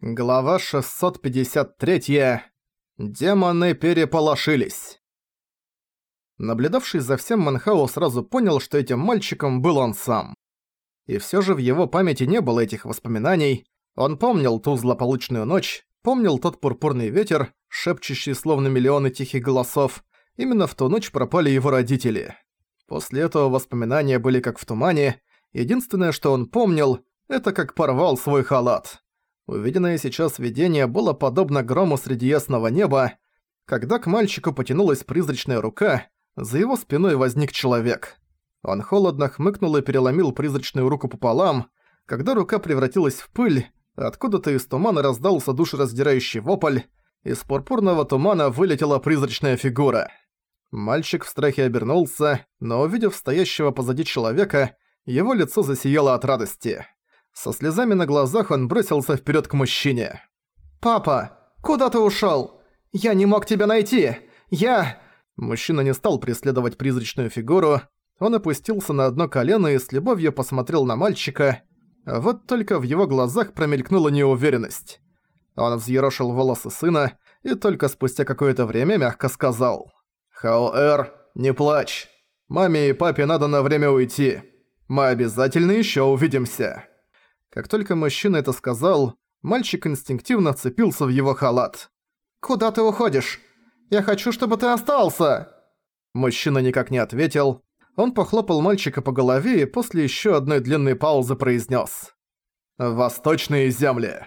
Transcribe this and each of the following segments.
Глава 653. Демоны переполошились. Наблюдавший за всем Манхау сразу понял, что этим мальчиком был он сам. И всё же в его памяти не было этих воспоминаний. Он помнил ту злополучную ночь, помнил тот пурпурный ветер, шепчущий словно миллионы тихих голосов. Именно в ту ночь пропали его родители. После этого воспоминания были как в тумане. Единственное, что он помнил, это как порвал свой халат. Увиденное сейчас видение было подобно грому среди ясного неба. Когда к мальчику потянулась призрачная рука, за его спиной возник человек. Он холодно хмыкнул и переломил призрачную руку пополам. Когда рука превратилась в пыль, откуда-то из тумана раздался душераздирающий вопль. Из пурпурного тумана вылетела призрачная фигура. Мальчик в страхе обернулся, но увидев стоящего позади человека, его лицо засияло от радости. Со слезами на глазах он бросился вперед к мужчине. «Папа, куда ты ушел? Я не мог тебя найти! Я...» Мужчина не стал преследовать призрачную фигуру. Он опустился на одно колено и с любовью посмотрел на мальчика. вот только в его глазах промелькнула неуверенность. Он взъерошил волосы сына и только спустя какое-то время мягко сказал. «Хаоэр, не плачь. Маме и папе надо на время уйти. Мы обязательно еще увидимся». Как только мужчина это сказал, мальчик инстинктивно вцепился в его халат. «Куда ты уходишь? Я хочу, чтобы ты остался!» Мужчина никак не ответил. Он похлопал мальчика по голове и после еще одной длинной паузы произнес: «Восточные земли».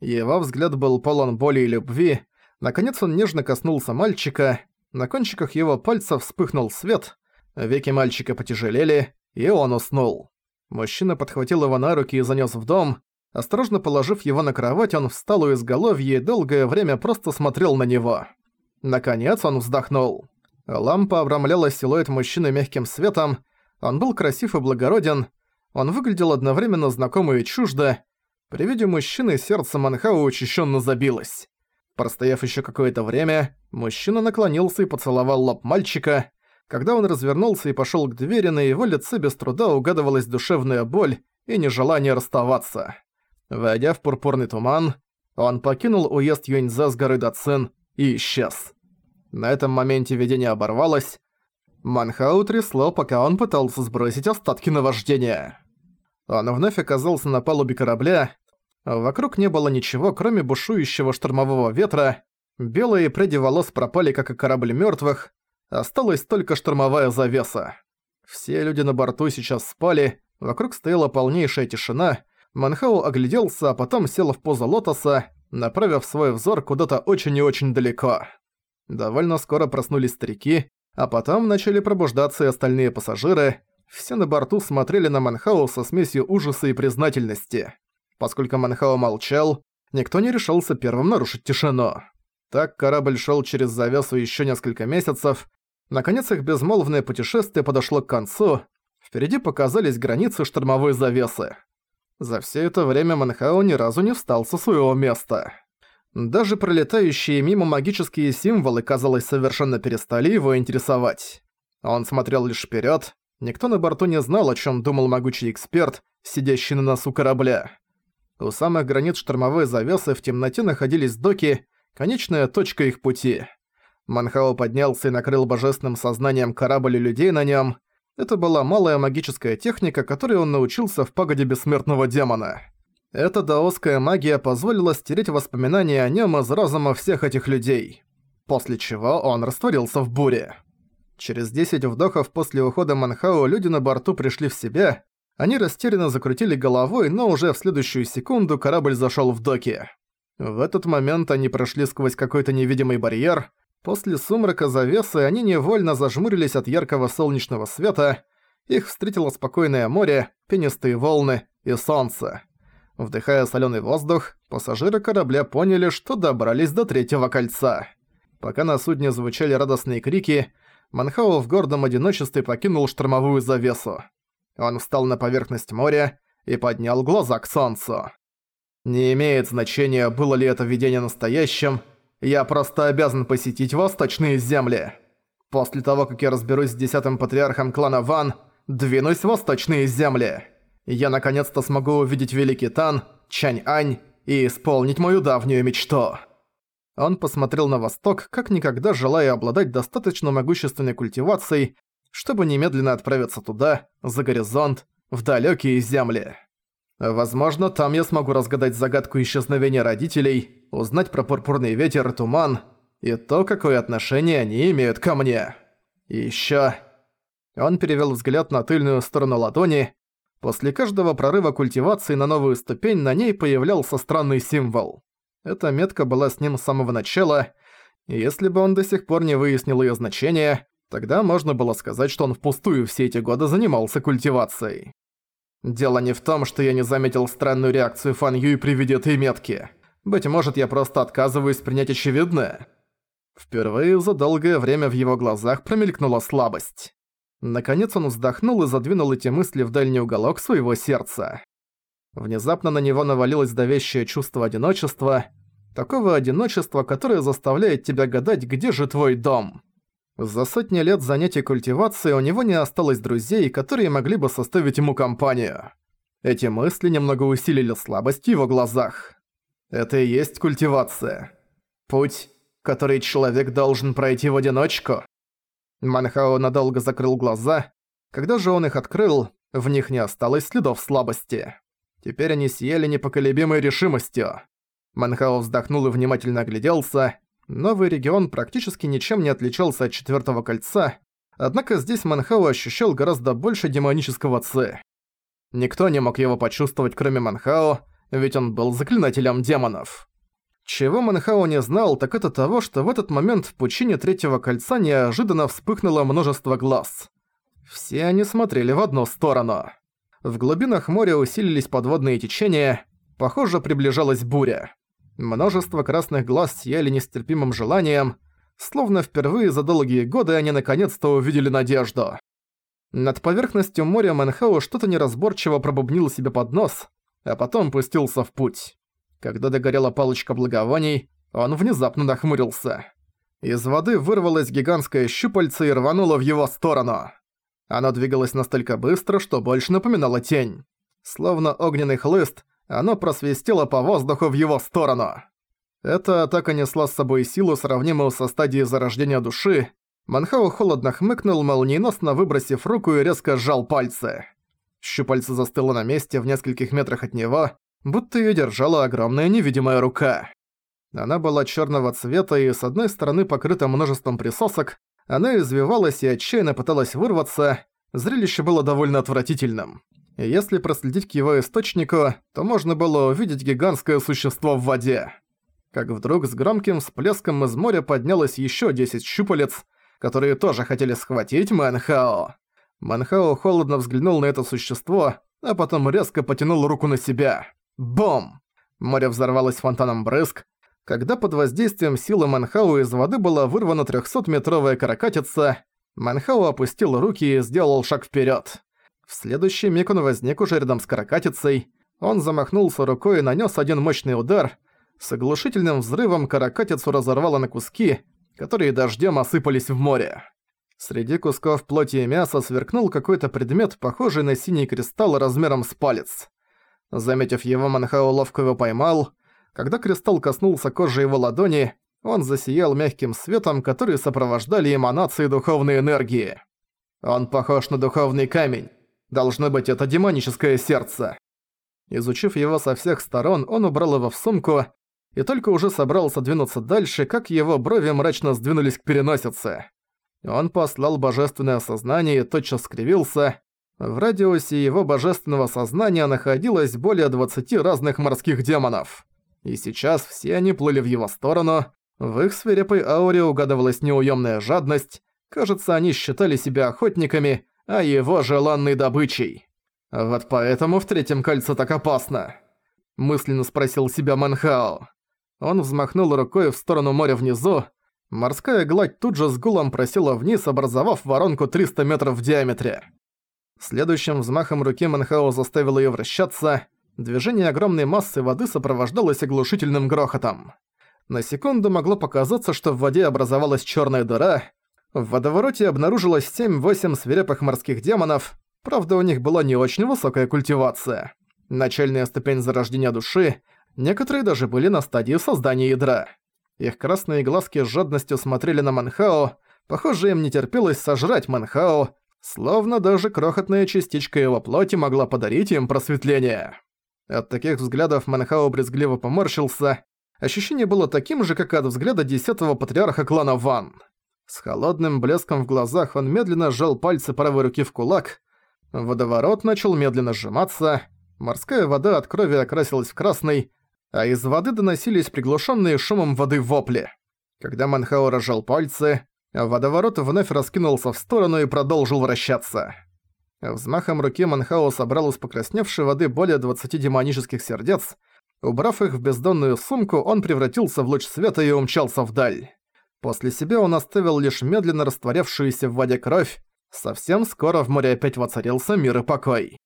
Его взгляд был полон боли и любви. Наконец он нежно коснулся мальчика. На кончиках его пальцев вспыхнул свет. Веки мальчика потяжелели, и он уснул. Мужчина подхватил его на руки и занёс в дом. Осторожно положив его на кровать, он встал у изголовья и долгое время просто смотрел на него. Наконец он вздохнул. Лампа обрамляла силуэт мужчины мягким светом. Он был красив и благороден. Он выглядел одновременно знакомо и чуждо. При виде мужчины сердце Манхау учащенно забилось. Простояв еще какое-то время, мужчина наклонился и поцеловал лоб мальчика. Когда он развернулся и пошёл к двери, на его лице без труда угадывалась душевная боль и нежелание расставаться. Войдя в пурпурный туман, он покинул уезд Юньза с горы Дацин и исчез. На этом моменте видение оборвалось. Манхау трясло, пока он пытался сбросить остатки наваждения. Он вновь оказался на палубе корабля. Вокруг не было ничего, кроме бушующего штормового ветра. Белые пряди волос пропали, как и корабль мёртвых. Осталась только штормовая завеса. Все люди на борту сейчас спали, вокруг стояла полнейшая тишина. Манхау огляделся, а потом сел в позу лотоса, направив свой взор куда-то очень и очень далеко. Довольно скоро проснулись старики, а потом начали пробуждаться и остальные пассажиры. Все на борту смотрели на Манхау со смесью ужаса и признательности. Поскольку Манхау молчал, никто не решился первым нарушить тишину. Так корабль шел через завесу еще несколько месяцев, Наконец их безмолвное путешествие подошло к концу. Впереди показались границы штормовой завесы. За все это время Манхао ни разу не встал со своего места. Даже пролетающие мимо магические символы, казалось, совершенно перестали его интересовать. Он смотрел лишь вперед. Никто на борту не знал, о чем думал могучий эксперт, сидящий на носу корабля. У самых границ штормовой завесы в темноте находились доки, конечная точка их пути. Манхао поднялся и накрыл божественным сознанием корабль и людей на нем. Это была малая магическая техника, которой он научился в пагоде бессмертного демона. Эта даосская магия позволила стереть воспоминания о нем из разума всех этих людей. После чего он растворился в буре. Через 10 вдохов после ухода Манхао люди на борту пришли в себя. Они растерянно закрутили головой, но уже в следующую секунду корабль зашел в доки. В этот момент они прошли сквозь какой-то невидимый барьер, После сумрака завесы они невольно зажмурились от яркого солнечного света, их встретило спокойное море, пенистые волны и солнце. Вдыхая солёный воздух, пассажиры корабля поняли, что добрались до третьего кольца. Пока на судне звучали радостные крики, Манхау в гордом одиночестве покинул штормовую завесу. Он встал на поверхность моря и поднял глаза к солнцу. Не имеет значения, было ли это видение настоящим, я просто обязан посетить восточные земли. После того, как я разберусь с десятым патриархом клана Ван, двинусь в восточные земли. Я наконец-то смогу увидеть Великий Тан, Чань-Ань и исполнить мою давнюю мечту». Он посмотрел на восток, как никогда желая обладать достаточно могущественной культивацией, чтобы немедленно отправиться туда, за горизонт, в далекие земли. Возможно, там я смогу разгадать загадку исчезновения родителей, узнать про пурпурный ветер и туман, и то, какое отношение они имеют ко мне. И ещё... Он перевёл взгляд на тыльную сторону ладони. После каждого прорыва культивации на новую ступень на ней появлялся странный символ. Эта метка была с ним с самого начала, и если бы он до сих пор не выяснил её значение, тогда можно было сказать, что он впустую все эти годы занимался культивацией. Дело не в том, что я не заметил странную реакцию Фан Юй при виде этой метки. Быть может, я просто отказываюсь принять очевидное. Впервые за долгое время в его глазах промелькнула слабость. Наконец он вздохнул и задвинул эти мысли в дальний уголок своего сердца. Внезапно на него навалилось давящее чувство одиночества, такого одиночества, которое заставляет тебя гадать, где же твой дом. За сотни лет занятий культивацией у него не осталось друзей, которые могли бы составить ему компанию. Эти мысли немного усилили слабость в его глазах. Это и есть культивация. Путь, который человек должен пройти в одиночку. Манхао надолго закрыл глаза. Когда же он их открыл, в них не осталось следов слабости. Теперь они сияли непоколебимой решимостью. Манхао вздохнул и внимательно огляделся. Новый регион практически ничем не отличался от Четвёртого Кольца, однако здесь Манхао ощущал гораздо больше демонического ци. Никто не мог его почувствовать, кроме Манхао, ведь он был заклинателем демонов. Чего Манхао не знал, так это того, что в этот момент в пучине Третьего Кольца неожиданно вспыхнуло множество глаз. Все они смотрели в одну сторону. В глубинах моря усилились подводные течения, похоже, приближалась буря. Множество красных глаз сияли нестерпимым желанием, словно впервые за долгие годы они наконец-то увидели надежду. Над поверхностью моря Мэнхао что-то неразборчиво пробубнил себе под нос, а потом пустился в путь. Когда догорела палочка благовоний, он внезапно нахмурился. Из воды вырвалось гигантское щупальце и рвануло в его сторону. Оно двигалось настолько быстро, что больше напоминало тень. Словно огненный хлыст, оно просвистело по воздуху в его сторону. Эта атака несла с собой силу, сравнимую со стадией зарождения души. Манхао холодно хмыкнул, молниеносно выбросив руку и резко сжал пальцы. Щупальце застыло на месте в нескольких метрах от него, будто её держала огромная невидимая рука. Она была чёрного цвета и с одной стороны покрыта множеством присосок, она извивалась и отчаянно пыталась вырваться, зрелище было довольно отвратительным и если проследить к его источнику, то можно было увидеть гигантское существо в воде. Как вдруг с громким всплеском из моря поднялось еще 10 щупалец, которые тоже хотели схватить Мэнхао. Мэнхао холодно взглянул на это существо, а потом резко потянул руку на себя. Бом! Море взорвалось фонтаном брызг. Когда под воздействием силы Манхау из воды была вырвана 300-метровая каракатица, Манхау опустил руки и сделал шаг вперед. В следующий миг он возник уже рядом с каракатицей. Он замахнулся рукой и нанес один мощный удар. С оглушительным взрывом каракатицу разорвало на куски, которые дождем осыпались в море. Среди кусков плоти и мяса сверкнул какой-то предмет, похожий на синий кристалл размером с палец. Заметив его, Манхао ловко его поймал. Когда кристалл коснулся кожи его ладони, он засиял мягким светом, который сопровождали эманации духовной энергии. Он похож на духовный камень. Должно быть, это демоническое сердце. Изучив его со всех сторон, он убрал его в сумку и только уже собрался двинуться дальше, как его брови мрачно сдвинулись к переносице. Он послал божественное сознание и тотчас скривился. В радиусе его божественного сознания находилось более 20 разных морских демонов. И сейчас все они плыли в его сторону. В их свирепой ауре угадывалась неуемная жадность. Кажется, они считали себя охотниками, а его желанной добычей. Вот поэтому в третьем кольце так опасно. Мысленно спросил себя Манхао. Он взмахнул рукой в сторону моря внизу. Морская гладь тут же с гулом просела вниз, образовав воронку 300 метров в диаметре. Следующим взмахом руки Манхао заставил ее вращаться. Движение огромной массы воды сопровождалось оглушительным грохотом. На секунду могло показаться, что в воде образовалась черная дыра, в водовороте обнаружилось 7-8 свирепых морских демонов, правда у них была не очень высокая культивация. Начальная ступень зарождения души, Некоторые даже были на стадии создания ядра. Их красные глазки с жадностью смотрели на Манхао, похоже, им не терпелось сожрать Манхао, словно даже крохотная частичка его плоти могла подарить им просветление. От таких взглядов Манхао брезгливо поморщился. Ощущение было таким же, как от взгляда десятого патриарха клана Ван. С холодным блеском в глазах он медленно сжал пальцы правой руки в кулак. Водоворот начал медленно сжиматься. Морская вода от крови окрасилась в красный, а из воды доносились приглушенные шумом воды вопли. Когда Манхао разжал пальцы, водоворот вновь раскинулся в сторону и продолжил вращаться. Взмахом руки Манхао собрал из покрасневшей воды более 20 демонических сердец. Убрав их в бездонную сумку, он превратился в луч света и умчался вдаль. После себя он оставил лишь медленно растворявшуюся в воде кровь. Совсем скоро в море опять воцарился мир и покой.